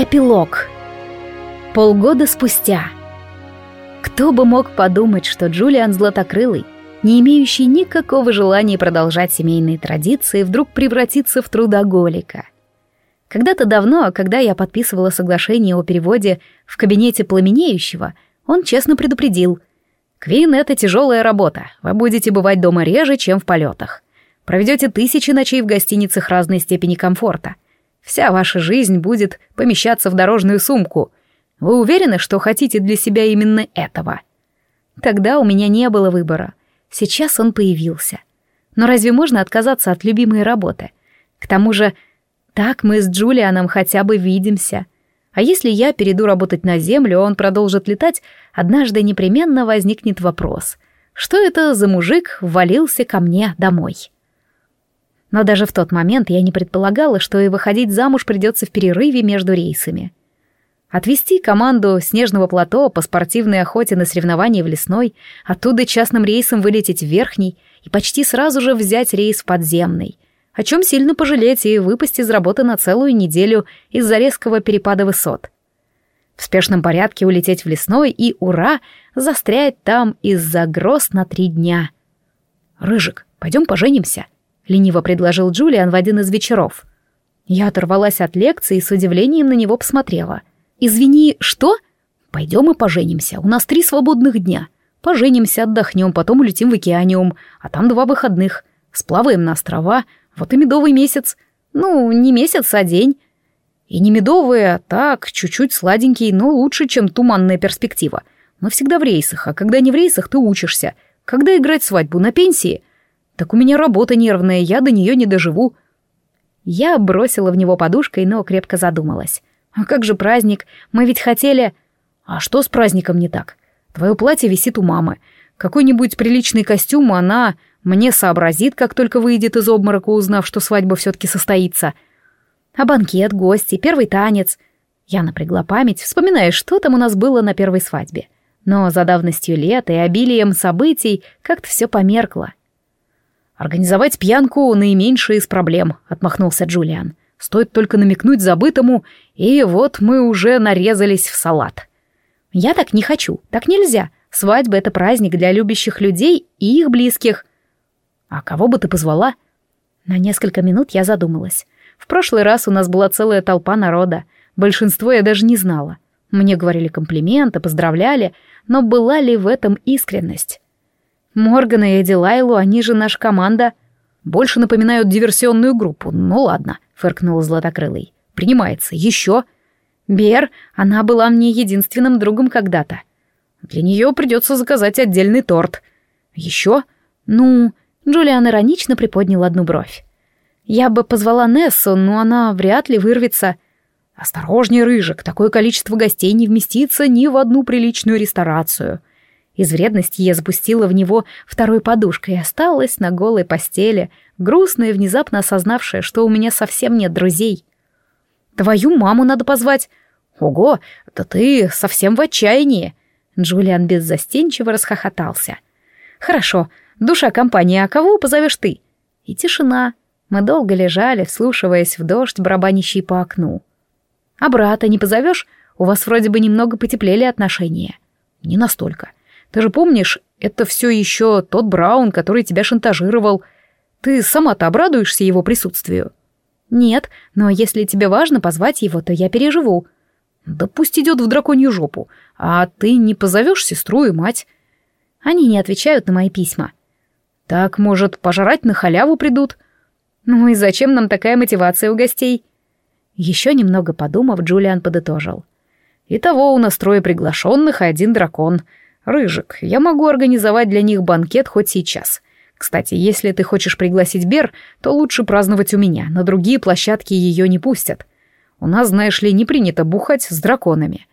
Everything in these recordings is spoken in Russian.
Эпилог. Полгода спустя. Кто бы мог подумать, что Джулиан Златокрылый, не имеющий никакого желания продолжать семейные традиции, вдруг превратится в трудоголика. Когда-то давно, когда я подписывала соглашение о переводе в кабинете пламенеющего, он честно предупредил. «Квин — это тяжелая работа, вы будете бывать дома реже, чем в полетах. Проведете тысячи ночей в гостиницах разной степени комфорта — Вся ваша жизнь будет помещаться в дорожную сумку. Вы уверены, что хотите для себя именно этого? Тогда у меня не было выбора. Сейчас он появился. Но разве можно отказаться от любимой работы? К тому же, так мы с Джулианом хотя бы видимся. А если я перейду работать на землю, он продолжит летать, однажды непременно возникнет вопрос. Что это за мужик ввалился ко мне домой? Но даже в тот момент я не предполагала, что и выходить замуж придется в перерыве между рейсами. Отвезти команду снежного плато по спортивной охоте на соревнования в лесной, оттуда частным рейсом вылететь в верхний и почти сразу же взять рейс в подземный, о чем сильно пожалеть и выпасть из работы на целую неделю из-за резкого перепада высот. В спешном порядке улететь в лесной и, ура, застрять там из-за гроз на три дня. «Рыжик, пойдем поженимся», — лениво предложил Джулиан в один из вечеров. Я оторвалась от лекции и с удивлением на него посмотрела. «Извини, что?» «Пойдем и поженимся, у нас три свободных дня. Поженимся, отдохнем, потом улетим в океаниум, а там два выходных. Сплаваем на острова, вот и медовый месяц. Ну, не месяц, а день. И не медовый, а так, чуть-чуть сладенький, но лучше, чем туманная перспектива. Мы всегда в рейсах, а когда не в рейсах, ты учишься. Когда играть свадьбу, на пенсии? Так у меня работа нервная, я до нее не доживу. Я бросила в него подушкой, но крепко задумалась. А как же праздник? Мы ведь хотели... А что с праздником не так? Твое платье висит у мамы. Какой-нибудь приличный костюм она мне сообразит, как только выйдет из обморока, узнав, что свадьба все-таки состоится. А банкет, гости, первый танец. Я напрягла память, вспоминая, что там у нас было на первой свадьбе. Но за давностью лет и обилием событий как-то все померкло. «Организовать пьянку — наименьшая из проблем», — отмахнулся Джулиан. «Стоит только намекнуть забытому, и вот мы уже нарезались в салат». «Я так не хочу, так нельзя. Свадьба — это праздник для любящих людей и их близких». «А кого бы ты позвала?» На несколько минут я задумалась. В прошлый раз у нас была целая толпа народа. Большинство я даже не знала. Мне говорили комплименты, поздравляли, но была ли в этом искренность? Моргана и Дилайлу, они же наша команда. Больше напоминают диверсионную группу. Ну ладно, фыркнул Златокрылый. Принимается. Еще. Бер, она была мне единственным другом когда-то. Для нее придется заказать отдельный торт. Еще? Ну, Джулиан иронично приподнял одну бровь. Я бы позвала Нессу, но она вряд ли вырвется. Осторожнее, Рыжик, такое количество гостей не вместится ни в одну приличную ресторацию. Из вредности я запустила в него второй подушкой и осталась на голой постели, грустная и внезапно осознавшая, что у меня совсем нет друзей. «Твою маму надо позвать!» «Ого, да ты совсем в отчаянии!» Джулиан беззастенчиво расхохотался. «Хорошо, душа компании, а кого позовешь ты?» И тишина. Мы долго лежали, вслушиваясь в дождь, барабанящий по окну. «А брата не позовешь? У вас вроде бы немного потеплели отношения». «Не настолько. Ты же помнишь, это все еще тот Браун, который тебя шантажировал. Ты сама-то обрадуешься его присутствию?» «Нет, но если тебе важно позвать его, то я переживу». «Да пусть идет в драконью жопу. А ты не позовешь сестру и мать?» Они не отвечают на мои письма. «Так, может, пожрать на халяву придут?» «Ну и зачем нам такая мотивация у гостей?» Еще немного подумав, Джулиан подытожил. «Итого у нас трое приглашенных и один дракон. «Рыжик, я могу организовать для них банкет хоть сейчас. Кстати, если ты хочешь пригласить Бер, то лучше праздновать у меня, на другие площадки ее не пустят. У нас, знаешь ли, не принято бухать с драконами».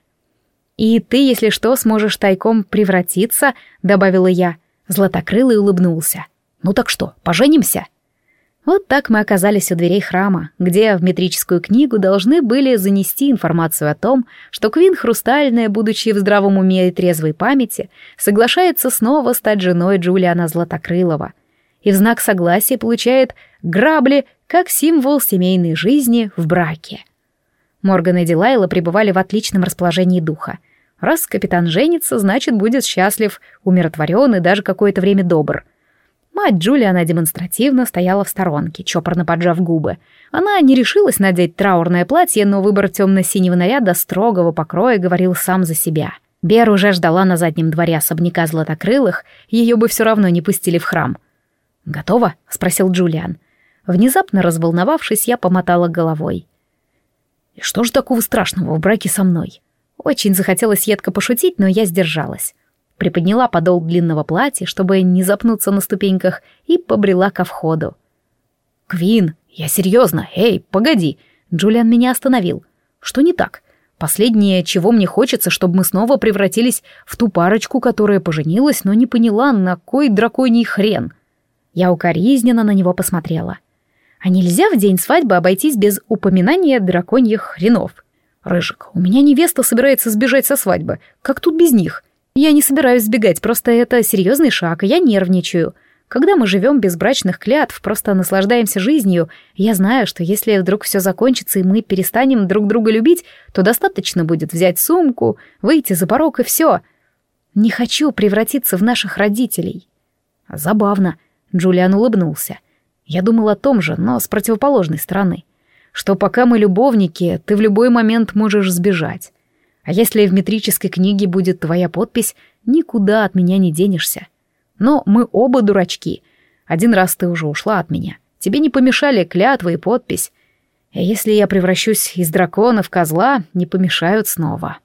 «И ты, если что, сможешь тайком превратиться», — добавила я. Златокрылый улыбнулся. «Ну так что, поженимся?» Вот так мы оказались у дверей храма, где в метрическую книгу должны были занести информацию о том, что Квин Хрустальная, будучи в здравом уме и трезвой памяти, соглашается снова стать женой Джулиана Златокрылова и в знак согласия получает грабли как символ семейной жизни в браке. Морган и Дилайла пребывали в отличном расположении духа. Раз капитан женится, значит, будет счастлив, умиротворен и даже какое-то время добр. Мать Джулиана демонстративно стояла в сторонке, чопорно поджав губы. Она не решилась надеть траурное платье, но выбор темно-синего наряда строгого покроя говорил сам за себя. Бер уже ждала на заднем дворе особняка златокрылых, ее бы все равно не пустили в храм. «Готово?» — спросил Джулиан. Внезапно разволновавшись, я помотала головой. И что же такого страшного в браке со мной? Очень захотелось едко пошутить, но я сдержалась. Приподняла подол длинного платья, чтобы не запнуться на ступеньках, и побрела ко входу. «Квин, я серьезно, эй, погоди!» Джулиан меня остановил. «Что не так? Последнее, чего мне хочется, чтобы мы снова превратились в ту парочку, которая поженилась, но не поняла, на кой драконий хрен». Я укоризненно на него посмотрела. А нельзя в день свадьбы обойтись без упоминания драконьих хренов. Рыжик, у меня невеста собирается сбежать со свадьбы. Как тут без них? Я не собираюсь сбегать, просто это серьезный шаг, и я нервничаю. Когда мы живем без брачных клятв, просто наслаждаемся жизнью, я знаю, что если вдруг все закончится и мы перестанем друг друга любить, то достаточно будет взять сумку, выйти за порог и все. Не хочу превратиться в наших родителей. Забавно. Джулиан улыбнулся. Я думал о том же, но с противоположной стороны. Что пока мы любовники, ты в любой момент можешь сбежать. А если в метрической книге будет твоя подпись, никуда от меня не денешься. Но мы оба дурачки. Один раз ты уже ушла от меня. Тебе не помешали клятва и подпись. А если я превращусь из дракона в козла, не помешают снова.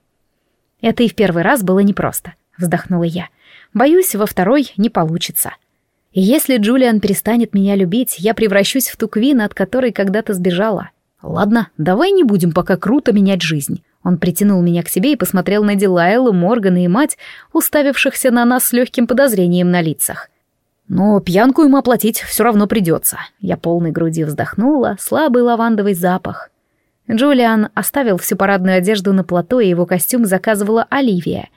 Это и в первый раз было непросто, вздохнула я. Боюсь, во второй не получится. — и если Джулиан перестанет меня любить, я превращусь в ту Квин, от которой когда-то сбежала. Ладно, давай не будем пока круто менять жизнь. Он притянул меня к себе и посмотрел на Дилайлу, Моргана и мать, уставившихся на нас с легким подозрением на лицах. Но пьянку им оплатить все равно придется. Я полной груди вздохнула, слабый лавандовый запах. Джулиан оставил всю парадную одежду на плато, и его костюм заказывала Оливия.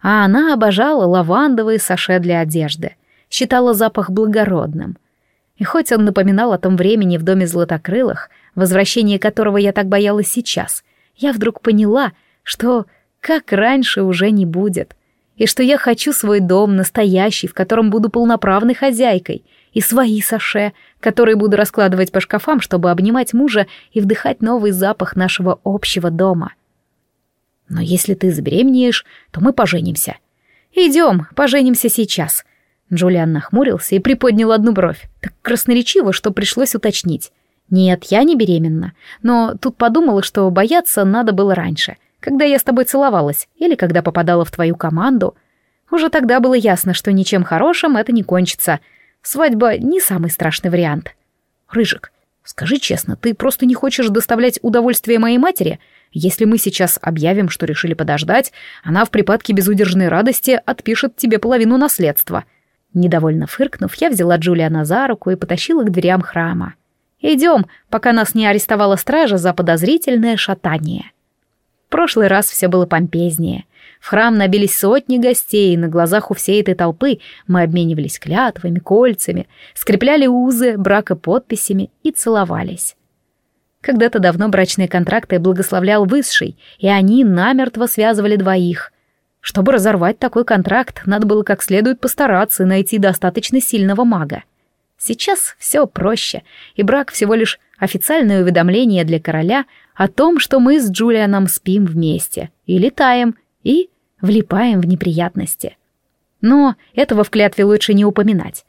А она обожала лавандовые саше для одежды — считала запах благородным. И хоть он напоминал о том времени в доме златокрылых, возвращение которого я так боялась сейчас, я вдруг поняла, что как раньше уже не будет, и что я хочу свой дом настоящий, в котором буду полноправной хозяйкой, и свои саше, которые буду раскладывать по шкафам, чтобы обнимать мужа и вдыхать новый запах нашего общего дома. Но если ты забеременеешь, то мы поженимся. Идем, поженимся сейчас. Джулиан нахмурился и приподнял одну бровь, так красноречиво, что пришлось уточнить. «Нет, я не беременна, но тут подумала, что бояться надо было раньше, когда я с тобой целовалась или когда попадала в твою команду. Уже тогда было ясно, что ничем хорошим это не кончится. Свадьба не самый страшный вариант. Рыжик, скажи честно, ты просто не хочешь доставлять удовольствие моей матери? Если мы сейчас объявим, что решили подождать, она в припадке безудержной радости отпишет тебе половину наследства». Недовольно фыркнув, я взяла Джулиана за руку и потащила к дверям храма. «Идем, пока нас не арестовала стража за подозрительное шатание». В прошлый раз все было помпезнее. В храм набились сотни гостей, и на глазах у всей этой толпы мы обменивались клятвами, кольцами, скрепляли узы брака подписями и целовались. Когда-то давно брачные контракты благословлял Высший, и они намертво связывали двоих — чтобы разорвать такой контракт, надо было как следует постараться и найти достаточно сильного мага. Сейчас все проще, и брак всего лишь официальное уведомление для короля о том, что мы с Джулианом спим вместе, и летаем, и влипаем в неприятности. Но этого в клятве лучше не упоминать.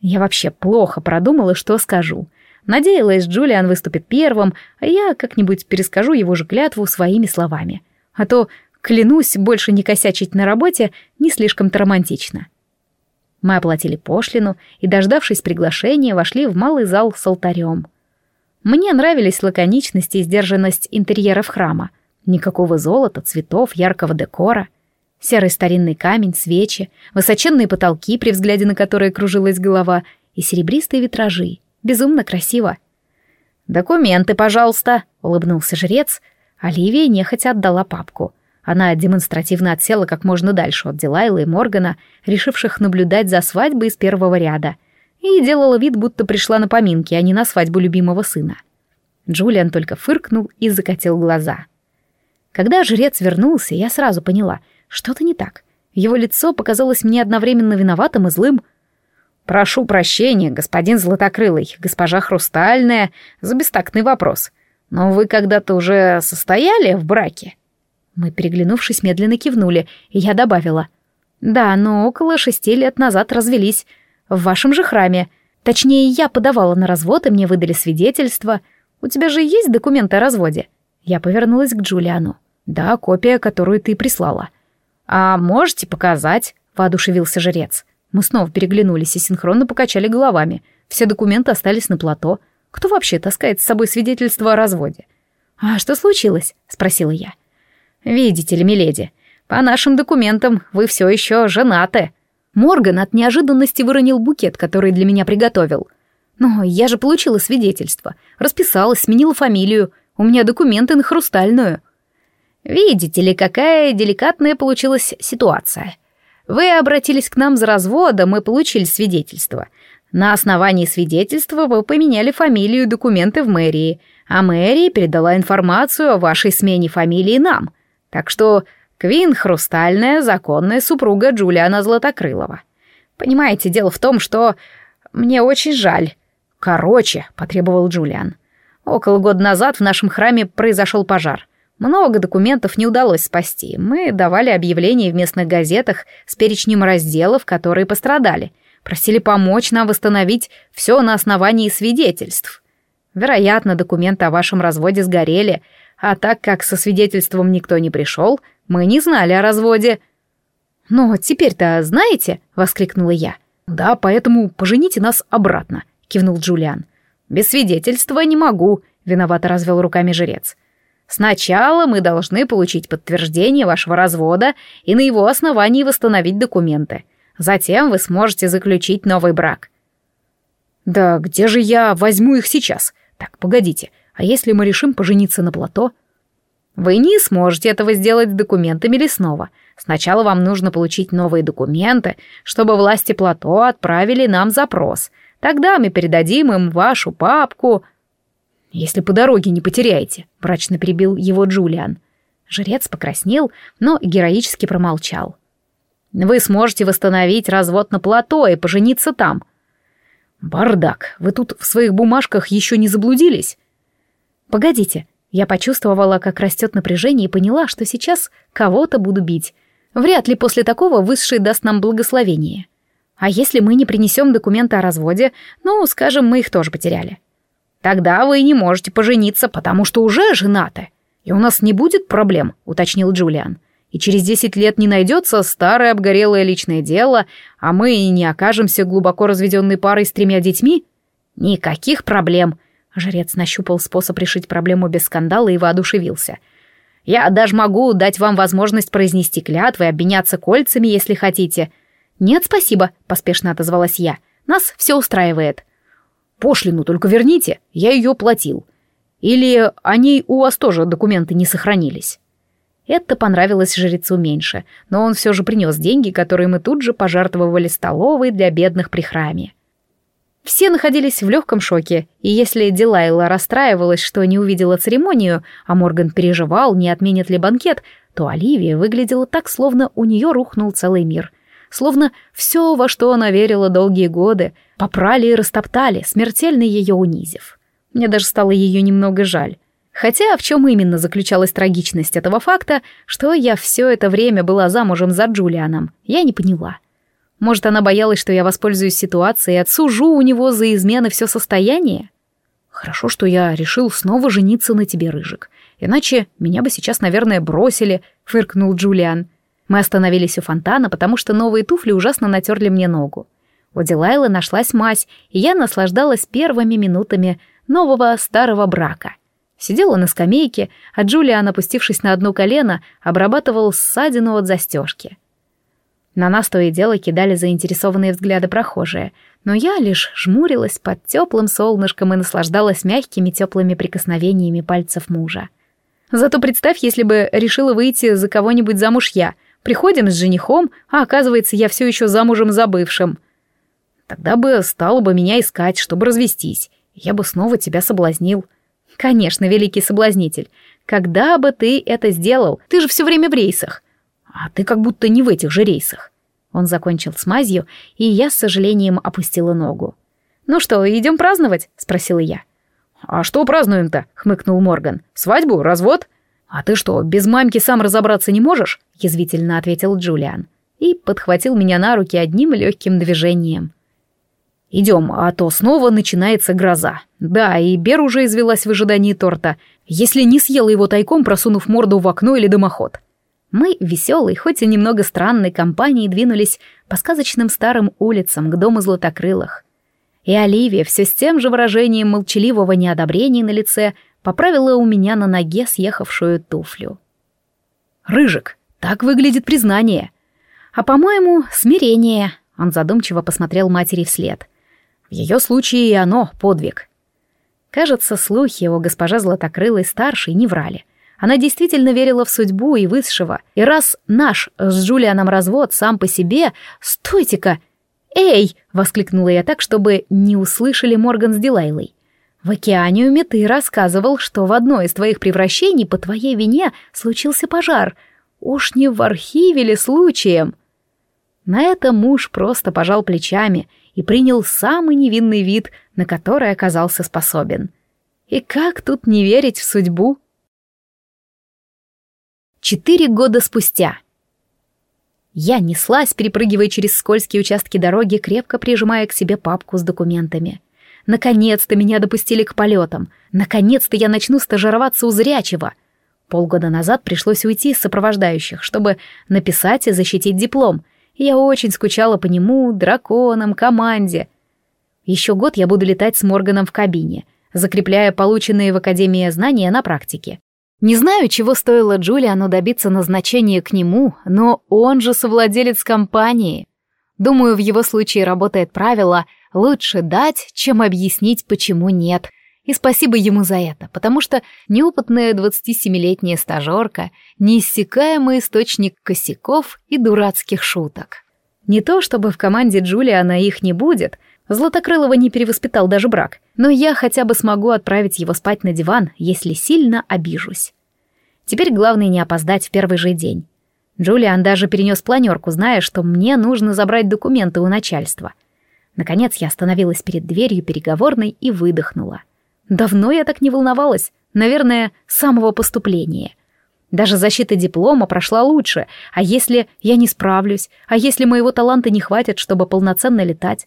Я вообще плохо продумала, что скажу. Надеялась, Джулиан выступит первым, а я как-нибудь перескажу его же клятву своими словами. А то Клянусь, больше не косячить на работе не слишком-то романтично. Мы оплатили пошлину и, дождавшись приглашения, вошли в малый зал с алтарем. Мне нравились лаконичность и сдержанность интерьеров храма. Никакого золота, цветов, яркого декора. Серый старинный камень, свечи, высоченные потолки, при взгляде на которые кружилась голова, и серебристые витражи. Безумно красиво. «Документы, пожалуйста», — улыбнулся жрец. Оливия нехотя отдала папку — она демонстративно отсела как можно дальше от Дилайла и Моргана, решивших наблюдать за свадьбой из первого ряда, и делала вид, будто пришла на поминки, а не на свадьбу любимого сына. Джулиан только фыркнул и закатил глаза. Когда жрец вернулся, я сразу поняла, что-то не так. Его лицо показалось мне одновременно виноватым и злым. «Прошу прощения, господин Златокрылый, госпожа Хрустальная, за бестактный вопрос. Но вы когда-то уже состояли в браке?» Мы, переглянувшись, медленно кивнули, и я добавила. «Да, но около шести лет назад развелись. В вашем же храме. Точнее, я подавала на развод, и мне выдали свидетельство. У тебя же есть документы о разводе?» Я повернулась к Джулиану. «Да, копия, которую ты прислала». «А можете показать?» — воодушевился жрец. Мы снова переглянулись и синхронно покачали головами. Все документы остались на плато. Кто вообще таскает с собой свидетельство о разводе? «А что случилось?» — спросила я. «Видите ли, миледи, по нашим документам вы все еще женаты». Морган от неожиданности выронил букет, который для меня приготовил. «Но я же получила свидетельство, расписалась, сменила фамилию, у меня документы на хрустальную». «Видите ли, какая деликатная получилась ситуация. Вы обратились к нам за разводом и получили свидетельство. На основании свидетельства вы поменяли фамилию и документы в мэрии, а мэрия передала информацию о вашей смене фамилии нам. Так что Квин — хрустальная, законная супруга Джулиана Златокрылова. Понимаете, дело в том, что... Мне очень жаль. Короче, — потребовал Джулиан. Около года назад в нашем храме произошел пожар. Много документов не удалось спасти. Мы давали объявления в местных газетах с перечнем разделов, которые пострадали. Просили помочь нам восстановить все на основании свидетельств. Вероятно, документы о вашем разводе сгорели, а так как со свидетельством никто не пришел, мы не знали о разводе. «Но теперь-то знаете?» — воскликнула я. «Да, поэтому пожените нас обратно», — кивнул Джулиан. «Без свидетельства не могу», — виновато развел руками жрец. «Сначала мы должны получить подтверждение вашего развода и на его основании восстановить документы. Затем вы сможете заключить новый брак». «Да где же я возьму их сейчас? Так, погодите, а если мы решим пожениться на плато? Вы не сможете этого сделать документами лесного. Сначала вам нужно получить новые документы, чтобы власти плато отправили нам запрос. Тогда мы передадим им вашу папку. Если по дороге не потеряете, мрачно перебил его Джулиан. Жрец покраснел, но героически промолчал. Вы сможете восстановить развод на плато и пожениться там. Бардак, вы тут в своих бумажках еще не заблудились? «Погодите». Я почувствовала, как растет напряжение и поняла, что сейчас кого-то буду бить. Вряд ли после такого высший даст нам благословение. А если мы не принесем документы о разводе, ну, скажем, мы их тоже потеряли. Тогда вы не можете пожениться, потому что уже женаты. И у нас не будет проблем, уточнил Джулиан. И через десять лет не найдется старое обгорелое личное дело, а мы и не окажемся глубоко разведенной парой с тремя детьми? Никаких проблем, Жрец нащупал способ решить проблему без скандала и воодушевился. «Я даже могу дать вам возможность произнести клятвы и обменяться кольцами, если хотите». «Нет, спасибо», — поспешно отозвалась я. «Нас все устраивает». «Пошлину только верните, я ее платил. Или о ней у вас тоже документы не сохранились?» Это понравилось жрецу меньше, но он все же принес деньги, которые мы тут же пожертвовали столовой для бедных при храме. Все находились в легком шоке, и если Дилайла расстраивалась, что не увидела церемонию, а Морган переживал, не отменят ли банкет, то Оливия выглядела так, словно у нее рухнул целый мир. Словно все, во что она верила долгие годы, попрали и растоптали, смертельно ее унизив. Мне даже стало ее немного жаль. Хотя в чем именно заключалась трагичность этого факта, что я все это время была замужем за Джулианом, я не поняла. Может, она боялась, что я воспользуюсь ситуацией и отсужу у него за измены все состояние? Хорошо, что я решил снова жениться на тебе, Рыжик. Иначе меня бы сейчас, наверное, бросили, фыркнул Джулиан. Мы остановились у фонтана, потому что новые туфли ужасно натерли мне ногу. У Дилайлы нашлась мазь, и я наслаждалась первыми минутами нового старого брака. Сидела на скамейке, а Джулиан, опустившись на одно колено, обрабатывал ссадину от застежки. На нас то и дело кидали заинтересованные взгляды прохожие, но я лишь жмурилась под теплым солнышком и наслаждалась мягкими теплыми прикосновениями пальцев мужа. Зато представь, если бы решила выйти за кого-нибудь замуж я. Приходим с женихом, а оказывается, я все еще замужем за бывшим. Тогда бы стало бы меня искать, чтобы развестись. Я бы снова тебя соблазнил. «Конечно, великий соблазнитель. Когда бы ты это сделал? Ты же все время в рейсах. А ты как будто не в этих же рейсах». Он закончил с мазью, и я с сожалением опустила ногу. «Ну что, идем праздновать?» — спросила я. «А что празднуем-то?» — хмыкнул Морган. «Свадьбу? Развод?» «А ты что, без мамки сам разобраться не можешь?» — язвительно ответил Джулиан. И подхватил меня на руки одним легким движением. «Идем, а то снова начинается гроза. Да, и Бер уже извелась в ожидании торта, если не съела его тайком, просунув морду в окно или дымоход». Мы, веселой, хоть и немного странной компанией, двинулись по сказочным старым улицам к дому златокрылых. И Оливия все с тем же выражением молчаливого неодобрения на лице поправила у меня на ноге съехавшую туфлю. «Рыжик, так выглядит признание. А, по-моему, смирение», — он задумчиво посмотрел матери вслед. «В ее случае и оно подвиг». Кажется, слухи о госпоже Златокрылой старшей не врали — она действительно верила в судьбу и высшего. И раз наш с Джулианом развод сам по себе... Стойте-ка! «Эй!» — воскликнула я так, чтобы не услышали Морган с Дилайлой. «В океаниуме ты рассказывал, что в одно из твоих превращений по твоей вине случился пожар. Уж не в архиве ли случаем?» На это муж просто пожал плечами и принял самый невинный вид, на который оказался способен. И как тут не верить в судьбу? Четыре года спустя. Я неслась, перепрыгивая через скользкие участки дороги, крепко прижимая к себе папку с документами. Наконец-то меня допустили к полетам. Наконец-то я начну стажироваться у зрячего. Полгода назад пришлось уйти из сопровождающих, чтобы написать и защитить диплом. Я очень скучала по нему, драконам, команде. Еще год я буду летать с Морганом в кабине, закрепляя полученные в Академии знания на практике. Не знаю, чего стоило Джулиану добиться назначения к нему, но он же совладелец компании. Думаю, в его случае работает правило «лучше дать, чем объяснить, почему нет». И спасибо ему за это, потому что неопытная 27-летняя стажерка — неиссякаемый источник косяков и дурацких шуток. Не то, чтобы в команде Джулиана их не будет, Златокрылова не перевоспитал даже брак, но я хотя бы смогу отправить его спать на диван, если сильно обижусь. Теперь главное не опоздать в первый же день. Джулиан даже перенес планерку, зная, что мне нужно забрать документы у начальства. Наконец я остановилась перед дверью переговорной и выдохнула. Давно я так не волновалась, наверное, с самого поступления. Даже защита диплома прошла лучше, а если я не справлюсь, а если моего таланта не хватит, чтобы полноценно летать?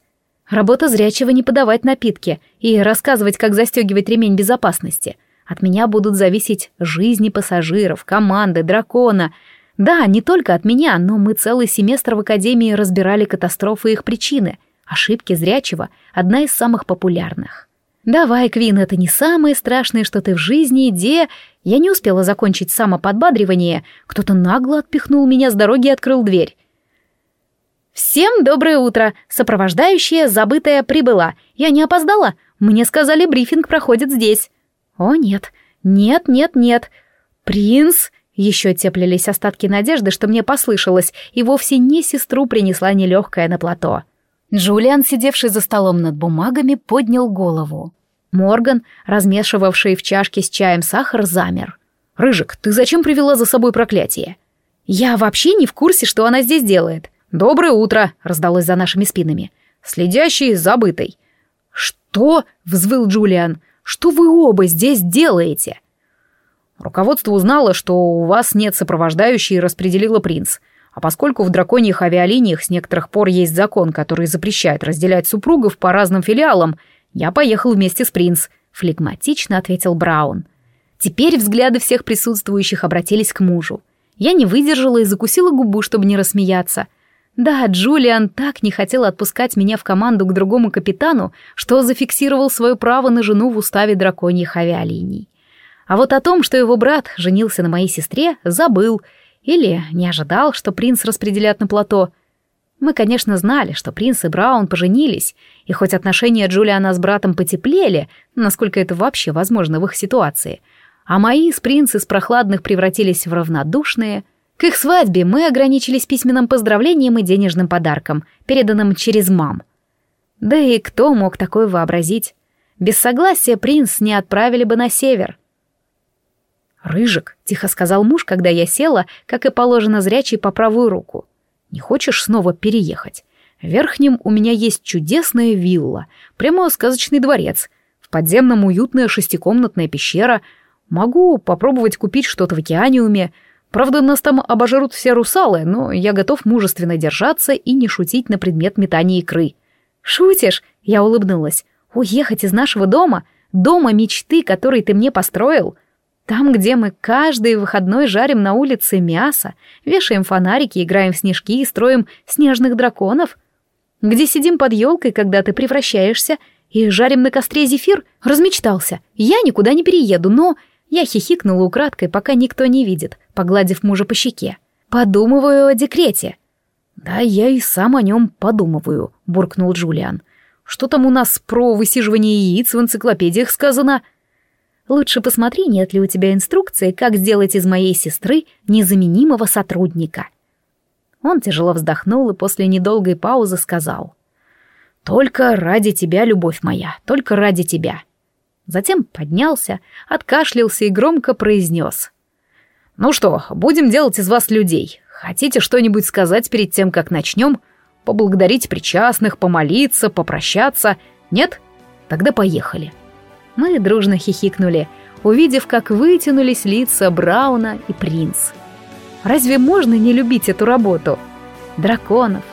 Работа зрячего не подавать напитки и рассказывать, как застегивать ремень безопасности. От меня будут зависеть жизни пассажиров, команды, дракона. Да, не только от меня, но мы целый семестр в Академии разбирали катастрофы и их причины. Ошибки зрячего — одна из самых популярных. «Давай, Квин, это не самое страшное, что ты в жизни, где...» Я не успела закончить самоподбадривание. Кто-то нагло отпихнул меня с дороги и открыл дверь. «Всем доброе утро! Сопровождающая забытая прибыла. Я не опоздала? Мне сказали, брифинг проходит здесь». «О, нет! Нет, нет, нет! Принц!» Еще теплились остатки надежды, что мне послышалось, и вовсе не сестру принесла нелегкая на плато. Джулиан, сидевший за столом над бумагами, поднял голову. Морган, размешивавший в чашке с чаем сахар, замер. «Рыжик, ты зачем привела за собой проклятие?» «Я вообще не в курсе, что она здесь делает. «Доброе утро!» — раздалось за нашими спинами. «Следящий забытый». «Что?» — взвыл Джулиан. «Что вы оба здесь делаете?» Руководство узнало, что у вас нет сопровождающей и распределило принц. А поскольку в драконьих авиалиниях с некоторых пор есть закон, который запрещает разделять супругов по разным филиалам, я поехал вместе с принц, флегматично ответил Браун. Теперь взгляды всех присутствующих обратились к мужу. Я не выдержала и закусила губу, чтобы не рассмеяться. Да, Джулиан так не хотел отпускать меня в команду к другому капитану, что зафиксировал свое право на жену в уставе драконьих авиалиний. А вот о том, что его брат женился на моей сестре, забыл. Или не ожидал, что принц распределят на плато. Мы, конечно, знали, что принц и Браун поженились, и хоть отношения Джулиана с братом потеплели, насколько это вообще возможно в их ситуации, а мои с принц из прохладных превратились в равнодушные — к их свадьбе мы ограничились письменным поздравлением и денежным подарком, переданным через мам. Да и кто мог такое вообразить? Без согласия принц не отправили бы на север. «Рыжик», — тихо сказал муж, когда я села, как и положено зрячий по правую руку. «Не хочешь снова переехать? В Верхнем у меня есть чудесная вилла, прямо сказочный дворец. В подземном уютная шестикомнатная пещера. Могу попробовать купить что-то в океаниуме. Правда, нас там обожрут все русалы, но я готов мужественно держаться и не шутить на предмет метания икры». «Шутишь?» — я улыбнулась. «Уехать из нашего дома? Дома мечты, который ты мне построил?» Там, где мы каждый выходной жарим на улице мясо, вешаем фонарики, играем в снежки и строим снежных драконов. Где сидим под елкой, когда ты превращаешься, и жарим на костре зефир, размечтался. Я никуда не перееду, но... Я хихикнула украдкой, пока никто не видит, погладив мужа по щеке. Подумываю о декрете. Да, я и сам о нем подумываю, буркнул Джулиан. Что там у нас про высиживание яиц в энциклопедиях сказано? — Лучше посмотри, нет ли у тебя инструкции, как сделать из моей сестры незаменимого сотрудника». Он тяжело вздохнул и после недолгой паузы сказал. «Только ради тебя, любовь моя, только ради тебя». Затем поднялся, откашлялся и громко произнес. «Ну что, будем делать из вас людей. Хотите что-нибудь сказать перед тем, как начнем? Поблагодарить причастных, помолиться, попрощаться? Нет? Тогда поехали». Мы дружно хихикнули, увидев, как вытянулись лица Брауна и принц. Разве можно не любить эту работу? Драконов,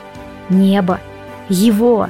небо, его.